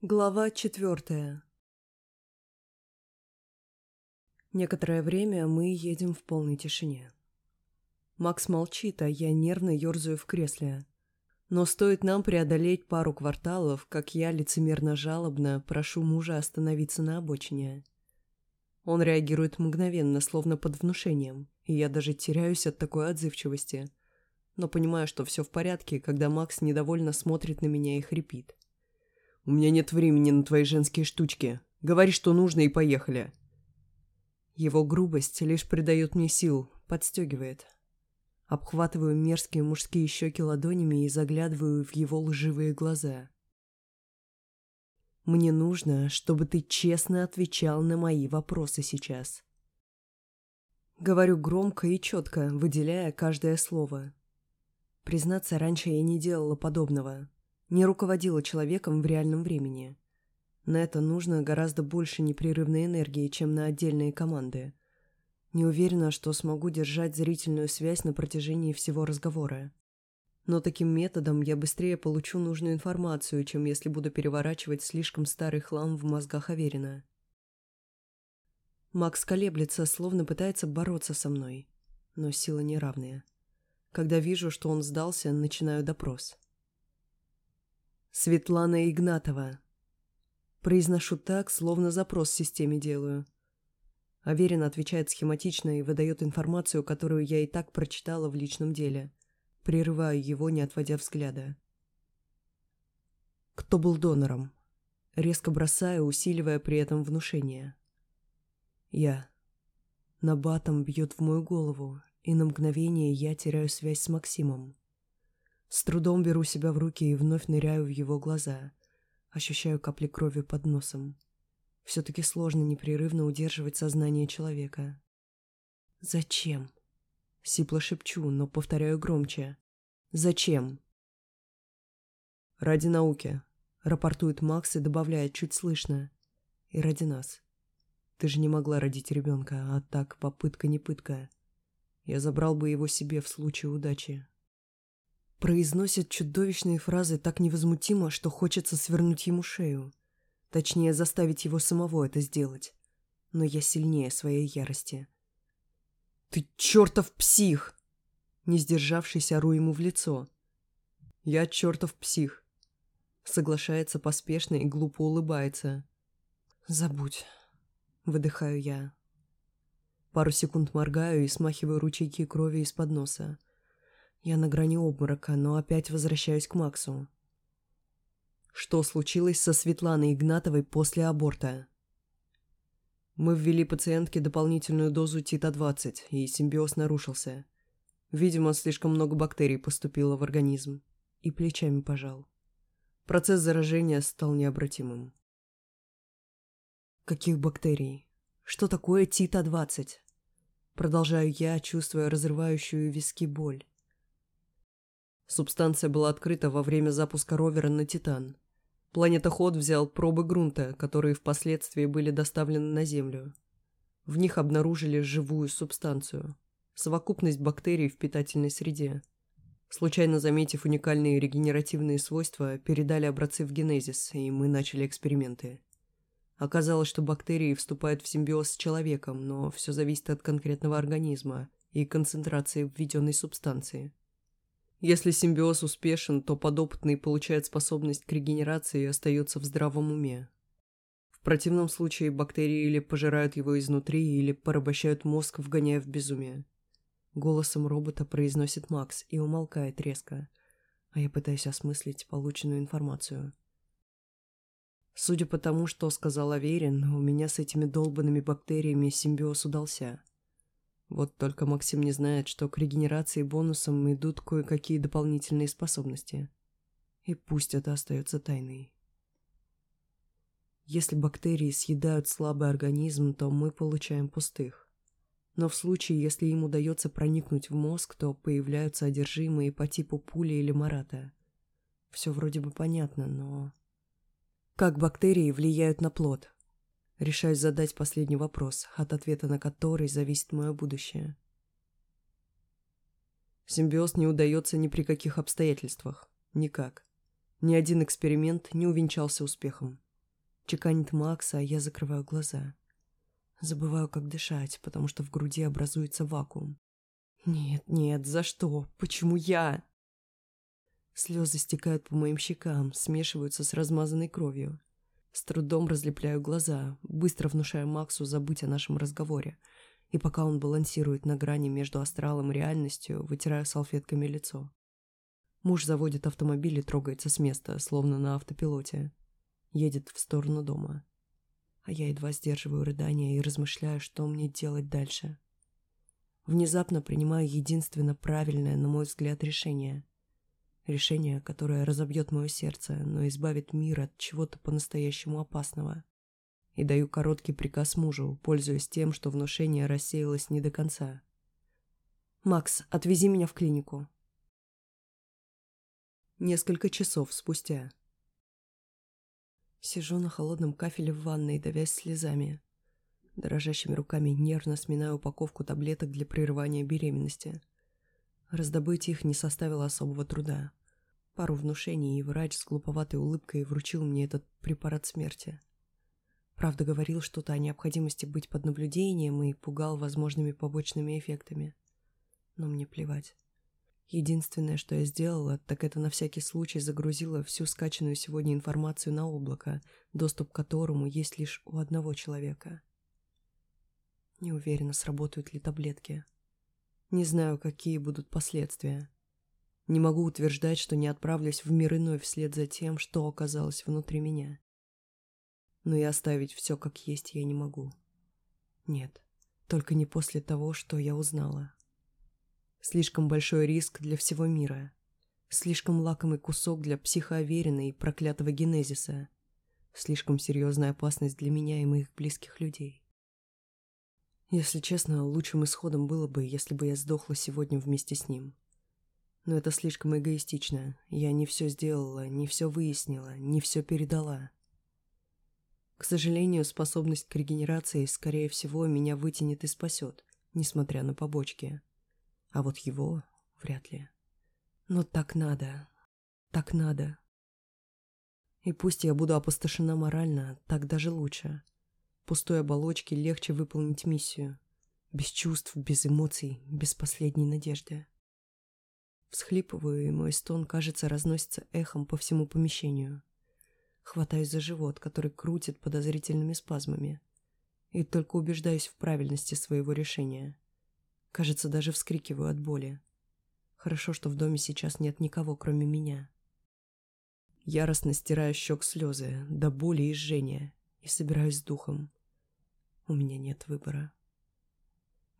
Глава четвертая Некоторое время мы едем в полной тишине. Макс молчит, а я нервно ерзаю в кресле. Но стоит нам преодолеть пару кварталов, как я лицемерно-жалобно прошу мужа остановиться на обочине. Он реагирует мгновенно, словно под внушением, и я даже теряюсь от такой отзывчивости. Но понимаю, что все в порядке, когда Макс недовольно смотрит на меня и хрипит. «У меня нет времени на твои женские штучки. Говори, что нужно, и поехали». Его грубость лишь придает мне сил, подстегивает. Обхватываю мерзкие мужские щеки ладонями и заглядываю в его лживые глаза. Мне нужно, чтобы ты честно отвечал на мои вопросы сейчас. Говорю громко и четко, выделяя каждое слово. Признаться, раньше я не делала подобного не руководила человеком в реальном времени. На это нужно гораздо больше непрерывной энергии, чем на отдельные команды. Не уверена, что смогу держать зрительную связь на протяжении всего разговора. Но таким методом я быстрее получу нужную информацию, чем если буду переворачивать слишком старый хлам в мозгах Аверина. Макс колеблется, словно пытается бороться со мной, но силы неравные. Когда вижу, что он сдался, начинаю допрос. Светлана Игнатова. Произношу так, словно запрос системе делаю. Аверин отвечает схематично и выдает информацию, которую я и так прочитала в личном деле. Прерываю его, не отводя взгляда. Кто был донором? Резко бросаю, усиливая при этом внушение. Я. Набатом бьет в мою голову, и на мгновение я теряю связь с Максимом. С трудом беру себя в руки и вновь ныряю в его глаза. Ощущаю капли крови под носом. Все-таки сложно непрерывно удерживать сознание человека. «Зачем?» Сипло шепчу, но повторяю громче. «Зачем?» «Ради науки», — рапортует Макс и добавляет чуть слышно. «И ради нас. Ты же не могла родить ребенка, а так попытка не пытка. Я забрал бы его себе в случае удачи, Произносит чудовищные фразы так невозмутимо, что хочется свернуть ему шею. Точнее, заставить его самого это сделать. Но я сильнее своей ярости. «Ты чертов псих!» Не сдержавшись, ору ему в лицо. «Я чертов псих!» Соглашается поспешно и глупо улыбается. «Забудь!» Выдыхаю я. Пару секунд моргаю и смахиваю ручейки крови из-под носа. Я на грани обморока, но опять возвращаюсь к Максу. Что случилось со Светланой Игнатовой после аборта? Мы ввели пациентке дополнительную дозу Тита-20, и симбиоз нарушился. Видимо, слишком много бактерий поступило в организм. И плечами пожал. Процесс заражения стал необратимым. Каких бактерий? Что такое Тита-20? Продолжаю я, чувствуя разрывающую виски боль. Субстанция была открыта во время запуска ровера на Титан. Планетоход взял пробы грунта, которые впоследствии были доставлены на Землю. В них обнаружили живую субстанцию – совокупность бактерий в питательной среде. Случайно заметив уникальные регенеративные свойства, передали образцы в генезис, и мы начали эксперименты. Оказалось, что бактерии вступают в симбиоз с человеком, но все зависит от конкретного организма и концентрации введенной субстанции. Если симбиоз успешен, то подопытный получает способность к регенерации и остается в здравом уме. В противном случае бактерии или пожирают его изнутри, или порабощают мозг, вгоняя в безумие. Голосом робота произносит Макс и умолкает резко, а я пытаюсь осмыслить полученную информацию. Судя по тому, что сказал Аверин, у меня с этими долбанными бактериями симбиоз удался. Вот только Максим не знает, что к регенерации бонусом идут кое-какие дополнительные способности. И пусть это остается тайной. Если бактерии съедают слабый организм, то мы получаем пустых. Но в случае, если им удается проникнуть в мозг, то появляются одержимые по типу пули или марата. Все вроде бы понятно, но... Как бактерии влияют на плод? Решаюсь задать последний вопрос, от ответа на который зависит мое будущее. Симбиоз не удается ни при каких обстоятельствах. Никак. Ни один эксперимент не увенчался успехом. Чеканит Макса, а я закрываю глаза. Забываю, как дышать, потому что в груди образуется вакуум. Нет, нет, за что? Почему я? Слезы стекают по моим щекам, смешиваются с размазанной кровью. С трудом разлепляю глаза, быстро внушаю Максу забыть о нашем разговоре. И пока он балансирует на грани между астралом и реальностью, вытираю салфетками лицо. Муж заводит автомобиль и трогается с места, словно на автопилоте. Едет в сторону дома. А я едва сдерживаю рыдания и размышляю, что мне делать дальше. Внезапно принимаю единственно правильное, на мой взгляд, решение. Решение, которое разобьет мое сердце, но избавит мир от чего-то по-настоящему опасного. И даю короткий приказ мужу, пользуясь тем, что внушение рассеялось не до конца. «Макс, отвези меня в клинику». Несколько часов спустя. Сижу на холодном кафеле в ванной, давясь слезами. Дрожащими руками нервно сминаю упаковку таблеток для прерывания беременности. Раздобыть их не составило особого труда. Пару внушений, и врач с глуповатой улыбкой вручил мне этот препарат смерти. Правда, говорил что-то о необходимости быть под наблюдением и пугал возможными побочными эффектами. Но мне плевать. Единственное, что я сделала, так это на всякий случай загрузила всю скачанную сегодня информацию на облако, доступ к которому есть лишь у одного человека. Не уверена, сработают ли таблетки. Не знаю, какие будут последствия. Не могу утверждать, что не отправлюсь в мир иной вслед за тем, что оказалось внутри меня. Но и оставить все как есть я не могу. Нет, только не после того, что я узнала. Слишком большой риск для всего мира. Слишком лакомый кусок для психоуверенной и проклятого генезиса. Слишком серьезная опасность для меня и моих близких людей. Если честно, лучшим исходом было бы, если бы я сдохла сегодня вместе с ним. Но это слишком эгоистично. Я не все сделала, не все выяснила, не все передала. К сожалению, способность к регенерации, скорее всего, меня вытянет и спасет, несмотря на побочки. А вот его вряд ли. Но так надо. Так надо. И пусть я буду опустошена морально, так даже лучше. Пустой оболочке легче выполнить миссию. Без чувств, без эмоций, без последней надежды. Всхлипываю, и мой стон, кажется, разносится эхом по всему помещению. Хватаюсь за живот, который крутит подозрительными спазмами. И только убеждаюсь в правильности своего решения. Кажется, даже вскрикиваю от боли. Хорошо, что в доме сейчас нет никого, кроме меня. Яростно стираю щек слезы, до боли и жжения, и собираюсь с духом. У меня нет выбора.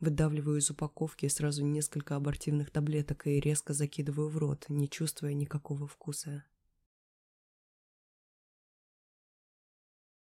Выдавливаю из упаковки сразу несколько абортивных таблеток и резко закидываю в рот, не чувствуя никакого вкуса.